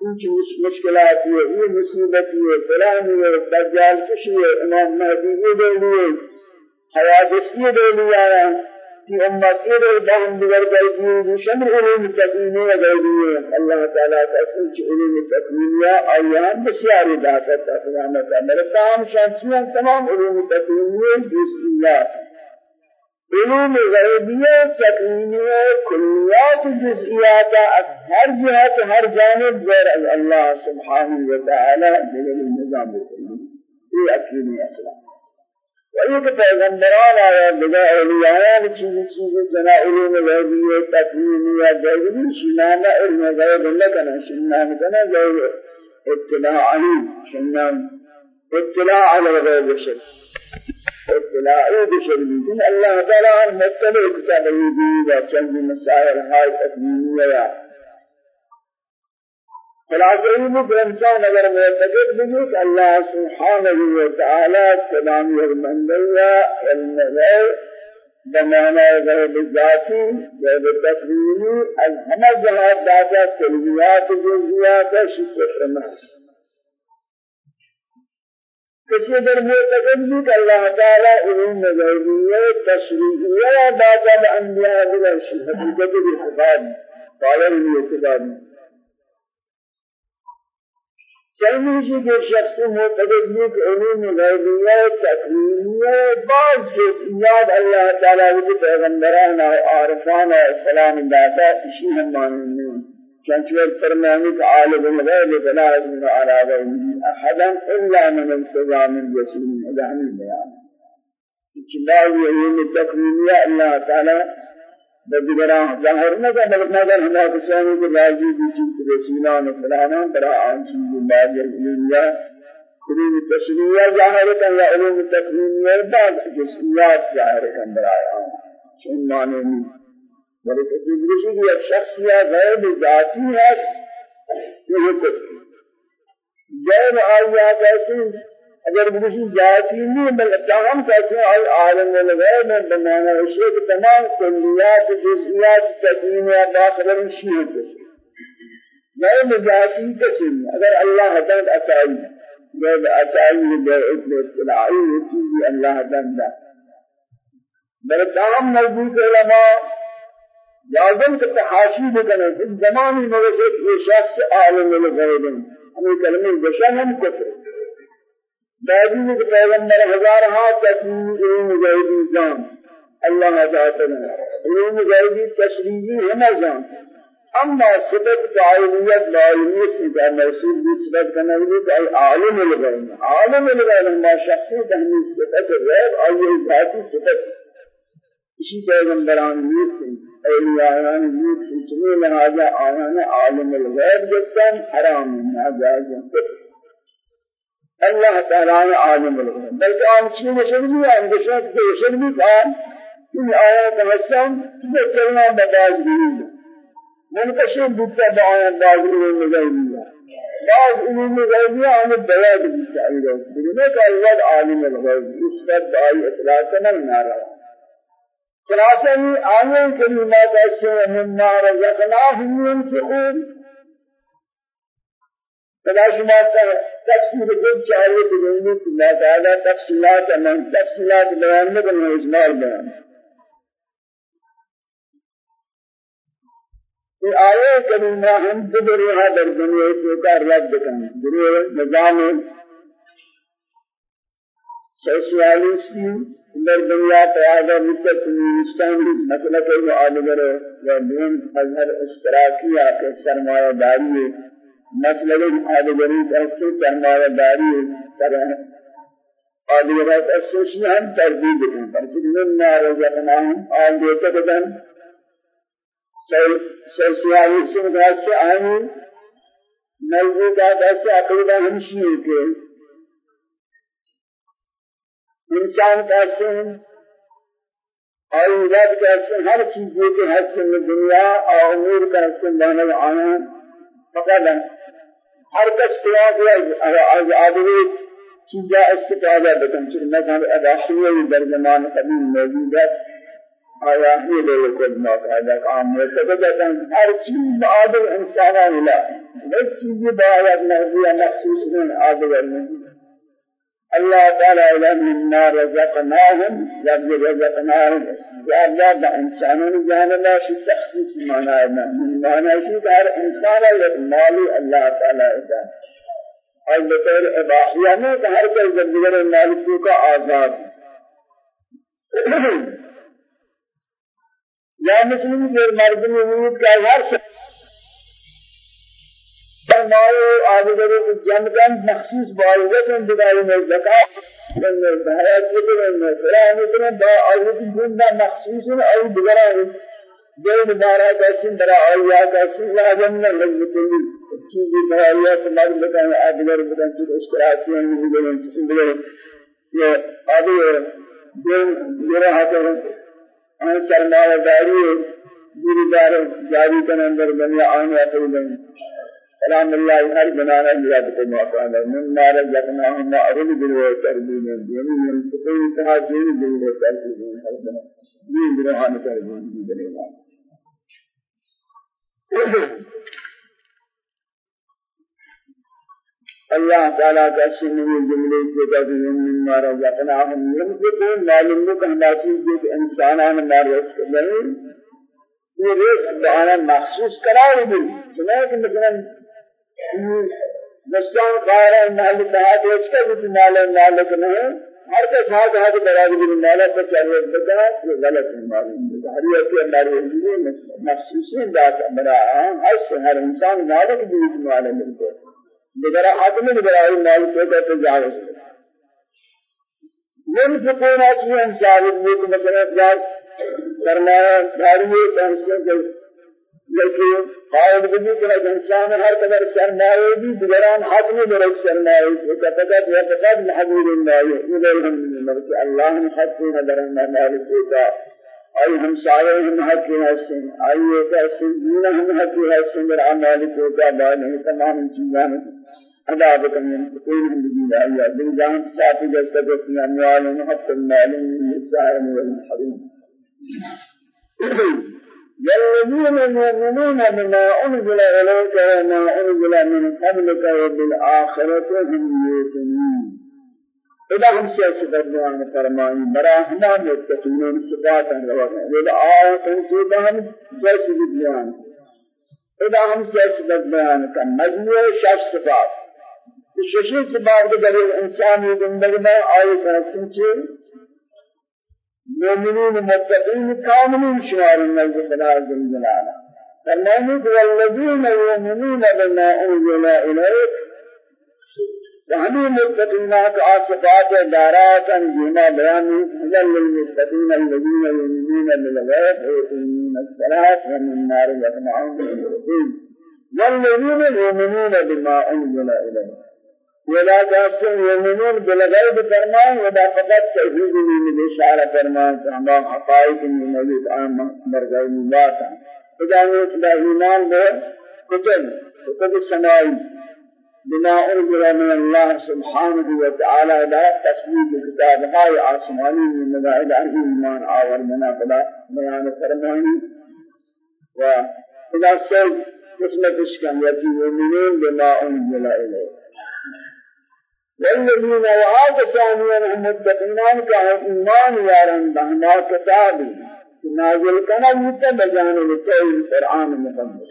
کچھ مشکلات یہ یہ مصیبت یہ فلان یہ دجال کچھ یہ امام مہدی یہ دے لیے حوادث یہ دے لیے في أمتي بهم بغربي شمر علوم التكوينية غيرية الله تعالى تأسل علوم التكوينية أيام بسيار ذاتة تقرامة مرتام شمسيا تمام علوم التكوينية جزئيات علوم غيبية تكوينية كليات جزئيات هر جهة هر جانب غير الله سبحانه وتعالى من النظام الكلي في أكيد أسلام وإيه پیغمبران آیا بدا اولیاء چیز چیز جنا علوم غیبی تکوینی یا غیبی شنانا علم غیب لکنا شنانا کنا غیب اطلاعی شنان اطلاع على الغيب بشر اطلاعی بشر لیکن اللہ تعالی مطلع کتاب الوجود چند مسائل ہائی تکمیلیہ خلاصہ یہ بھی انسان اگر معتقد بھی کہ اللہ سبحانہ و تعالی تمام المنزلہ علم غیب بمعنى غيب الذاتي غيب التكويني الهمى جهات داتا كلمات جزئيات شكر الناس کسی در معتقد بھی کہ اللہ تعالی علوم غیبیہ تشریعیہ داتا بانبیاء بلا حقیقت بالخبار قال الاعتقاد سلمیشی کے شخص معتقد کہ علوم غیبیہ تکوینیہ بعض جزئیات اللہ تعالی کے پیغمبران اور عارفان اور سلام داتا اسی ہم ماننے چنچور فرمانی کہ عالم الغیب فلا يظهر على غیبه احدا الا من ارتضى من رسول هذا ہمیں بیان. بعض علوم تکوینیہ اللہ تعالی بدگران ظاهر نہ کہ بلکہ نظر ہم حسین کو راضی بھی چیز رسولان فلانا برا عام چیز بعض العلومیہ علوم تشریعیہ ظاہر کن یا علوم تقنینیہ بعض جزئیات ظاہر کن برا عام چون معنی نہیں بلکہ کسی بھی کہ ایک شخص یا غیب ذاتی ہے یہ کچھ غیب آیات ایسی اگر بکشی ذاتی نہیں بل تمام کیسے عالم الغیب میں بنانا ہے۔ کہ تمام کلیات جزئیات تکوین یا داخل شیء کو غیب ذاتی قسم اگر اللہ تعالی عطائی غیب عطائی غیب اطلاعی یہ چیز اللہ تعالی بل تمام نزدیک علماء لازم کہ تحاشی بکنے اس زمانی میں یہ شخص عالم الغیب ہمیں کلمہ گشن ہم کفر بعدی کہ پیغمبر ہزار ہاں تکمیل علم غیبی جان اللہ تعالی علم غیبی تشریعی ہے جان اما صفت تعالیت لائمی سے کہ موصول بھی صفت کا نبی کہ عالم الغیب عالم الغیب ما شخصی تحمیل صفت غیب آئیے ذاتی صفت اسی پیغمبران نیز سے اولیاءان نیز سے چنے لہذا آیان عالم الغیب جسن حرام ناجائز ہے الله تعالى عالم الغيب بل كان شيء مشهور عن بشر بشر بھی كان ان آيات حسن ذكرنا ببعض من منتشر بكتا بآيات بعض علوم الغيبية بعض علوم الغيبية عن البياد بالتعيد بلنك الوضع عالم الغيب نسبت بآي إطلاقنا النار خلاصة آيات كلمات أسوأ مما رزقناهم ينفقون فلا شما تفسیر جب چاہیے تو دینی کہ اللہ تعالیٰ تفصیلات من تفصیلات بیان میں بنا إجمال بیان یہ آئے کریمہ ہم جب رہا در دنیا سے کار رد کریں دنیا نظام سوسیالیسٹی در دنیا پیادا مدت ہندوستان مسئلہ کے معالجہ و دین مظہر اشتراکی آکے سرمایہ داری ہے مسئلہ آدگری ایسے سرمایہ داری کریں آدگری ایسے شیئے ہم تردید کریں پرچک من رزقناہم آل دیتا بدن. سیاسی سن ایسے آئیں نزدیکات ایسے عقیدہ ہمشی ہے کہ انسان کیسے ہیں اور رب کیسے ہر چیز کے حسن دنیا اور آمور کا حسن آنا فقط ہر کس طرح از آدمی چیزا استفادہ بکن چون مذہب اباحیہ در زمان قدیم موجود ہے آیا یہ لوگ کو باقاعدہ کام مرتبہ ہر چیز آدم انسانان لا. ہر چیز باید مرضیہ مخصوص من آدم الله تعالى إلى مما رزقناهم لفظ رزقناهم استجاب لا إنسان جان الله شو تخصيص معنى من معنى شو هر إنسان مالي الله تعالى إذا. اور بطور اباحیہ میں کہ ہر کوئی زندگی مالکوں کا آزاد. یا مسلم کے مرد میں وجود کا ہر مال آدگر جنگان مخصوص باوجود ان بدائی میں زکات من بہایت کے میں فلان اتنے با آدگر جنگا مخصوص ہے اور دیگر دین بارا کسی برا آیا کسی لازم نہ لگتی چیزی برا آیا تمہاری بتائیں آدھگر بتائیں تو اشتراکی ہیں یہ بلیں بلیں یہ آدھی دین میرا ہاتھ ہے ان سرمایہ داری دار جاری کن اندر بنیا آنے آتے ہیں ہر بنانا لیا تو موقع ہے من مارا جتنا ہم ارد دل و تربیت یعنی من کوئی انتہا دین دل و تربیت ہر بنا یہ روحانی تربیت دل و اللہ تعالیٰ کا سنوی جملے کے بعد من مارا جتنا ہم ينفقون معلوم کہ ہماری جو انسانان مار رزق نہیں یہ رزق بہانا مخصوص قرار دی چنانچہ مثلا نشان قارا مال تہا اس کا بھی مال مالک نہیں ہر کے ساتھ ہاتھ برابر بھی مالا پر سروت بتا یہ غلط ہے۔ ہر ایک کے ہمارے لیے مخصوصی ذات امرا ہر ہر انسان مالک بھی مال ملتے بغیر آدمی بغیر مال کو کا تجاوز ينفقون أشياء صاحب ملك مثلا قال سرمایہ داری پیسے کے لیکن قائد بھی کہ انسان ہر قدر سرمایہ بھی دیگران حق میں درک سرمایہ کو فقط یا فقط محبوب اللہ یہ الحمد للہ اللہ نے حق میں درنا مالک کا اي هم سائے ہم حق کے حسن اي ایک حسن دین ہم حق کے حسن در اعمال کا بعد ہے تمام ادا بکن کوئی یا دل ساتھ جیسا کہ والذين يؤمنون بما أنزل إليك وما أنزل من قبلك وبالآخرة هم يؤمنون. إذا هم سياسة بيان فرمائي براهما متقين صفات رواه إذا آيات سيدا هم سياسة إذا هم سياسة بيان كمجموع شخص صفات. الشيء صفات قبل الإنسان يدندر ما آيات سنچه مؤمنين متقين كاملين شمار النبي خدا جل جلاله فرمانه والذين يؤمنون بما أنزل إليك وهمي متقين كأصفات دارات جنا بيان هدى للمتقين الذين يؤمنون بالغيب ويقيمون الصلاة ومما رزقناهم ينفقون والذين يؤمنون بما أنزل إليك. ولا تحسن يؤمنون بالغيب فرمان ولا فقط توحيد من الإشارة فرمان تمام حقائق من موجود عام مرغي مباتا إذا نوت إيمان به كتب كتب السماوي بما أنزل من الله سبحانه وتعالى إلى تسليم الكتاب هاي آسماني من مباعد عن إيمان آور منا فلا بيان فرماني وإذا سيد قسمة الشكام يأتي يؤمنون بما أنزل إليه والذين وعاد ثانيا هم متقين كإيمان يارن بهما كتاب نازل كما يتبجان لتأويل القرآن المقدس.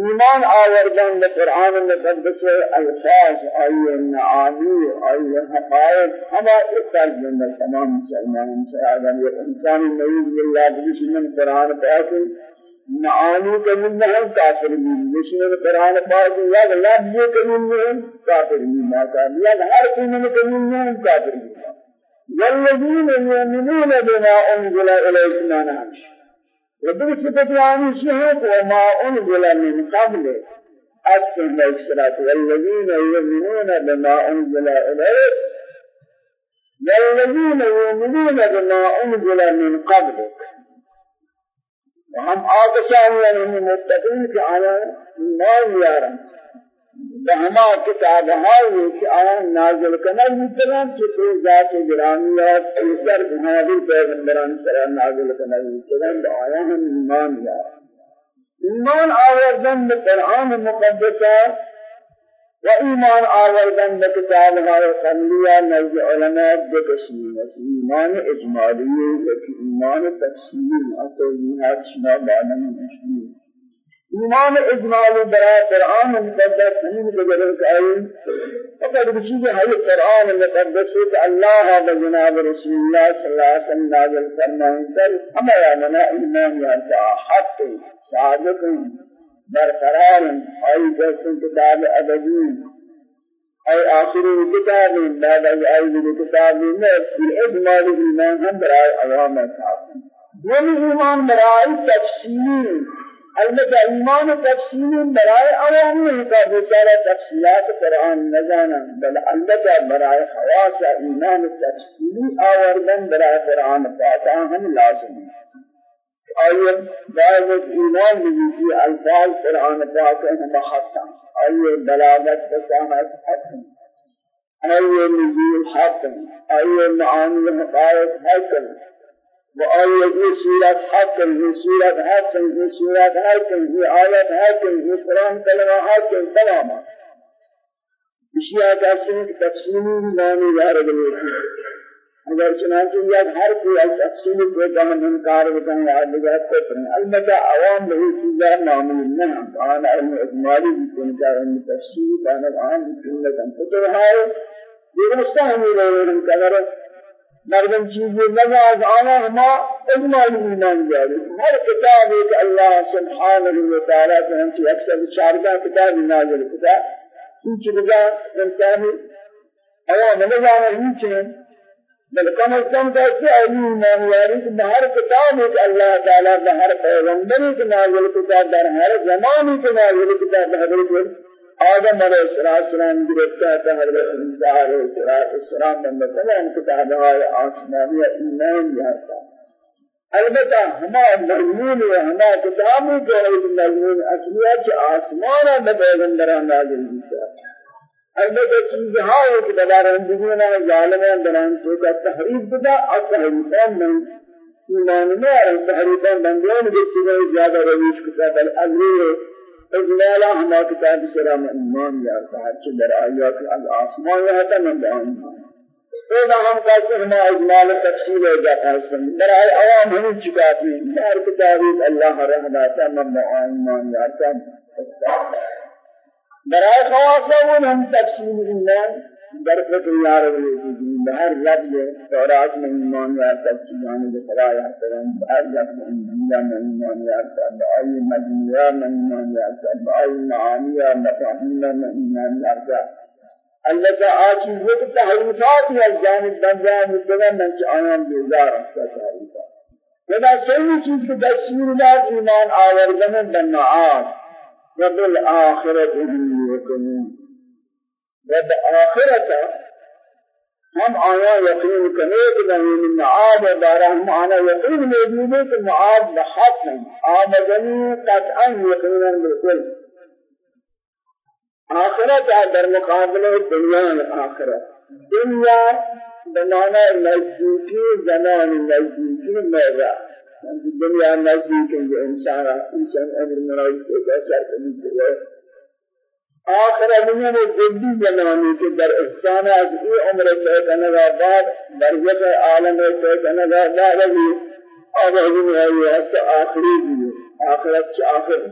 ایمان آوردن به قرآن مقدس الفاظ آئی معانی آئی حقائق ہما اتر جنر تمام مسلمان یہ انسان نعوذ باللہ بجشن قرآن پاک. معانی کمین نہیں کافر بھی مشن قرآن پاک یا لفظ کمین نہیں کافر بھی ما کان یا ہر کمین کمین نہیں کافر بھی والذین یؤمنون بما أنزل الیک ما نعش رب صفت عامی شهد وما أنزل من قبل. أكثر الصلاة والذين يؤمنون بما أنزل الیک والذين يؤمنون بما أنزل من قبلك. وهم آتشان يعني متقين في على ایمان یارن بہما کتاب ہائی کہ آن نازل کنر متران چکے ذات گرانیات ایسر بہادر پیغمبران سر نازل کنر متران آیا ہم ایمان یارن ایمان آوردن بقرآن مقدسہ وإيمان آوردن بكتاب هاي قملية نزد علماء بقسمين إيمان إجمالي وفي إيمان تفسير أتوزينات شما بعنا من أشمين إيمان إجمالي براء قرآن المقدس همين بجرد آيين فقد بشيء هاي القرآن المقدس الله بجناب رسول الله صلى الله عليه وسلم نازل فرمان تل أما يا منا إيمان يا حق صادق برقرار أي جسم كتاب أبدي أي آخر كتاب بعد أي كتاب من الإجمال الإيمان هم برای عوام الكافر ایمان برای تفصیلی البته ایمان تفصیلی برای عوامی کا بیچارہ تفصیلات قرآن نزانا بل البته برای خواص ایمان تفصیلی آوردن برای قرآن پاکا ہم لازم آئیے بعض ایمان بھی الفاظ قرآن پاک ہم حقا آئیے بلاغت فصاحت حق آئیے نزول حق آئیے معانی حقائق حق وآية في سورة حاكم في سورة حاكم في سورة حاكم في آية حاكم في قرآن كلمة حاكم تماما. اشیاء کا سن تفصیلی معنی ظاہر ہوئی اگر چنانچہ یہ ہر کوئی اس تفصیلی کو کہاں انکار بتائیں یا لگا کو کریں البتہ عوام نہیں چیزیں معمول نہ کان علم اجمالی بھی انکار آن تفصیل کان عام کی لگن تو ہے۔ یہ مستحمل ہے ان کا مردم چیزیں لگا از آنا ہما اجمالی ایمان جاری ہر کتاب ایک اللہ سبحانہ وتعالی سے ہم سے اکثر چارگاہ کتاب نازل کتا چونچہ بجا انسانی عوام نظام ہیچیں بل کم از کم کیسے علی ایمان جاری کہ ہر کتاب ایک اللہ تعالی ہر پیغمبری کے نازل کتا در ہر زمانی کے نازل کتا حضرت آدم علیہ السلام گرفتا تھا حضرت عیسیٰ علیہ السلام نے تمام کتابیں آسمانی البتہ ہما مضمون و ہما کے ایک مضمون اصلیہ کہ آسمان میں پیغمبران نازل ہوتا البتہ چیز ہاں کہ بداران دینا ظالمان دران تو کا تحریف بدا اور تحریفان میں ایمان میں اور تحریفان بندیان کے زیادہ رویش کتاب الازلی اجمالا ہما کتاب سلام ایمان یا صاحب چھ در آیات از آسمان یا تا من بیان اینا ہم کہتے ہما اجمال تفصیل ہے جا قاسم در آئی عوام ہمیں چکاتی ہر کتابی اللہ رحمتا من ایمان یا تا در آئی خواصا ہم تفصیل ایمان در فتح یار بهر لفظ تورات من ایمان یارتا چیزانی به خدا یارتا بهر لفظ انجیل من ایمان ایمان یارتا بآئی معانی مفاهیم من ایمان یارتا اللہ کا آچی وہ تحریفات یا جانب من آیان بیزار تحریفات. چیز دستور ایمان آوردن بنعاد وبالآخرة هم يكونون وبآخرة ہم آیا یقین کرنے کہ نہیں معاد بارہ ہم آنا یقین موجود ہے کہ معاد بحق ہے آمدنی قطعا یقینا بالکل. آخرت در مقابلہ دنیا آخرت. دنیا بنانا نزدیکی زمان نزدیکی میرا دنیا نزدیک انسان انسان عمر مرائی کو اثر کرنے آخر میں جدی زمانے کے در احسان از ای عمر سے کنگا بعد برجت عالم سے کنگا بعد ابھی آبادی میں آئی ہے آخری بھی آخرت سے آخر؟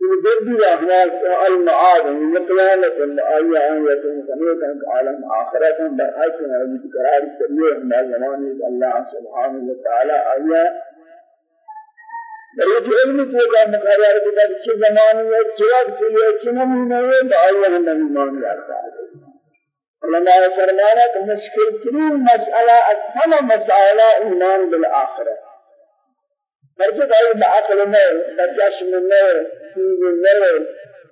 یہ جدی رحمت سؤال معاد مقلال کن آئی آن یکن کنیتا عالم آخرت در حیث نبی قرار سریع ہم زمانے اللہ سبحانہ وتعالی آئی بلکہ علم کو کا مقرر کتا کہ زمانے میں چراغ سے یہ چنم نہیں ہے اللہ نے لاتا ہے علماء فرمانا کہ مشکل ترین مسئلہ اهم مسئلہ ایمان بالآخرہ برچہ کہ بعقل میں بجشم میں سیز میں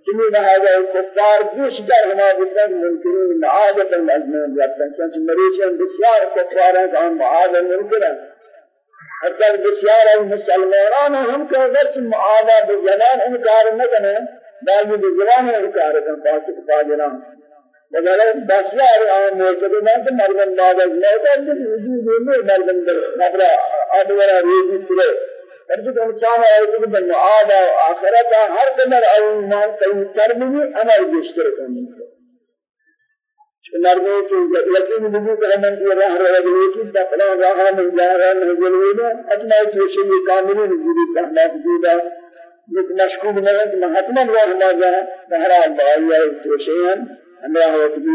جميع هذا الكفار جوش در هما بودن منكرين معادة الأزمان جابتن چونچ مریضان بسیار کفاران کہ ہم معادة منکران حتى بسیار المسلمان هم کہ اگر معاذہ بزبان انکار نہ کریں باقی بزبان انکار کریں فاسق فاجران. وغیرہ بسیار عام موجود ہیں کہ مردم بعد از موت اندر وجود میں مردم در نبرا آدورا ریزی تلے ارجو انسان ہے کہ بن آخرت ہر دمر ایمان کئی تربیت عمل بیشتر کرنے مردوں کے یقین بجو کہ ہم یہ راہ رہے ہیں کہ دفلا راہ من جا رہا ہے ضروری اپنا یہ کامل نہیں کرنا جودا لیکن مشکوک نہ ہے کہ حتما راہ نہ جا بہرحال کوشش ہے ہمارا وقت بھی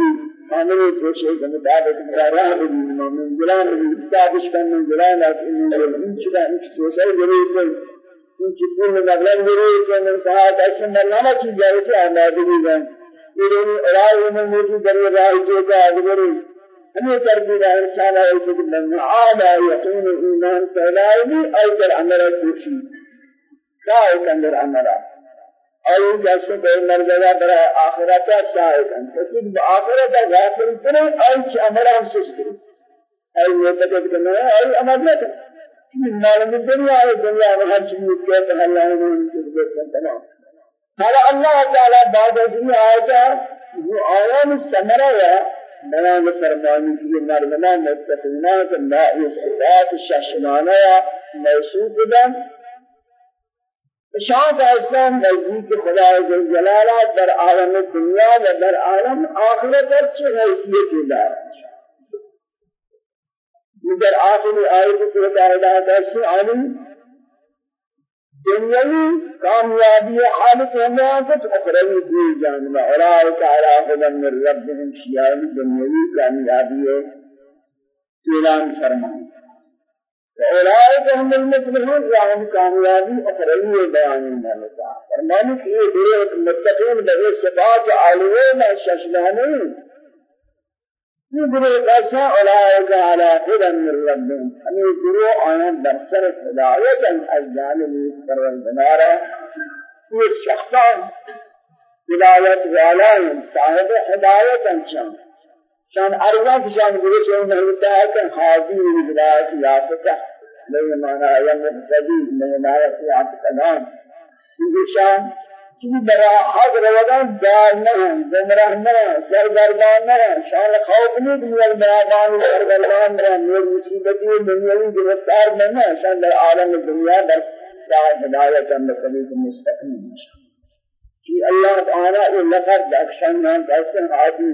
کامل کوشش کے مطابق ہمارا راہ بھی مومن جلان بھی ثابت کرنے جلان ان ان چلا ان کوشش ضروری ہے ان کی پور مطلب ہے کہ جائے کہ ہے إذن رأي من موجود در رأي جوجا أدبري ہمیں تربیت انسان ہے کہ من عادا یقین ایمان پیدائے اور در عمل کوشی. سائق اندر عمل. اور جیسے بے مرزا برا آخرت سائق کسی آخرت غافل کرے اور عمل ہم سستی. اور یہ تک کہ میں اور عمل نہ معلوم الدنيا الدنيا وهر شيء كيف الله من كذب تمام هذا الله تعالى بعد الدنيا آيات جو آيان السمرة بنا فرمانی کی مرمنا متقینا کہ ما صفات الشاشمانہ موصوف بدن. شان اسلام نزدیک خدا جلالہ در عالم دنیا و در عالم آخرت اچھی حیثیت دار در آخری آیت کی ہدایت ہے عالم دنیاوی کامیابی حالت کچھ اخروی دی جاننا اولئک علی هدى من ربهم شیان دنیاوی کامیابی اعلان فرمائیں اولئک هم المفلحون یعنی کامیابی اخروی بیان ہے فرمانے کہ یہ دیر متقین بغیر صفات عالیہ میں ششنانی يدري قصا أولئك على هدى من ربهم. أن يدروا أن درسر هداية الجانب والبنارة في الشخصان. هداية والان صاحب هداية شان. شان أرجع شان بريش أن هداية حاضر هداية يافقة ليه معنى يوم الحديث ليه معنى في عبد الكلام شان چیز برا حق روان دار نہ گمراہ نہ سرگردان نہ شان خوف نہیں دنیا بیابان سرگردان نہ میری مصیبتی دنیاوی گرفتار نہ شان در عالم دنیا در راہ ہدایت ہم کبھی مستقیم کہ اللہ تعالی لقد اکشن من کیسے عادی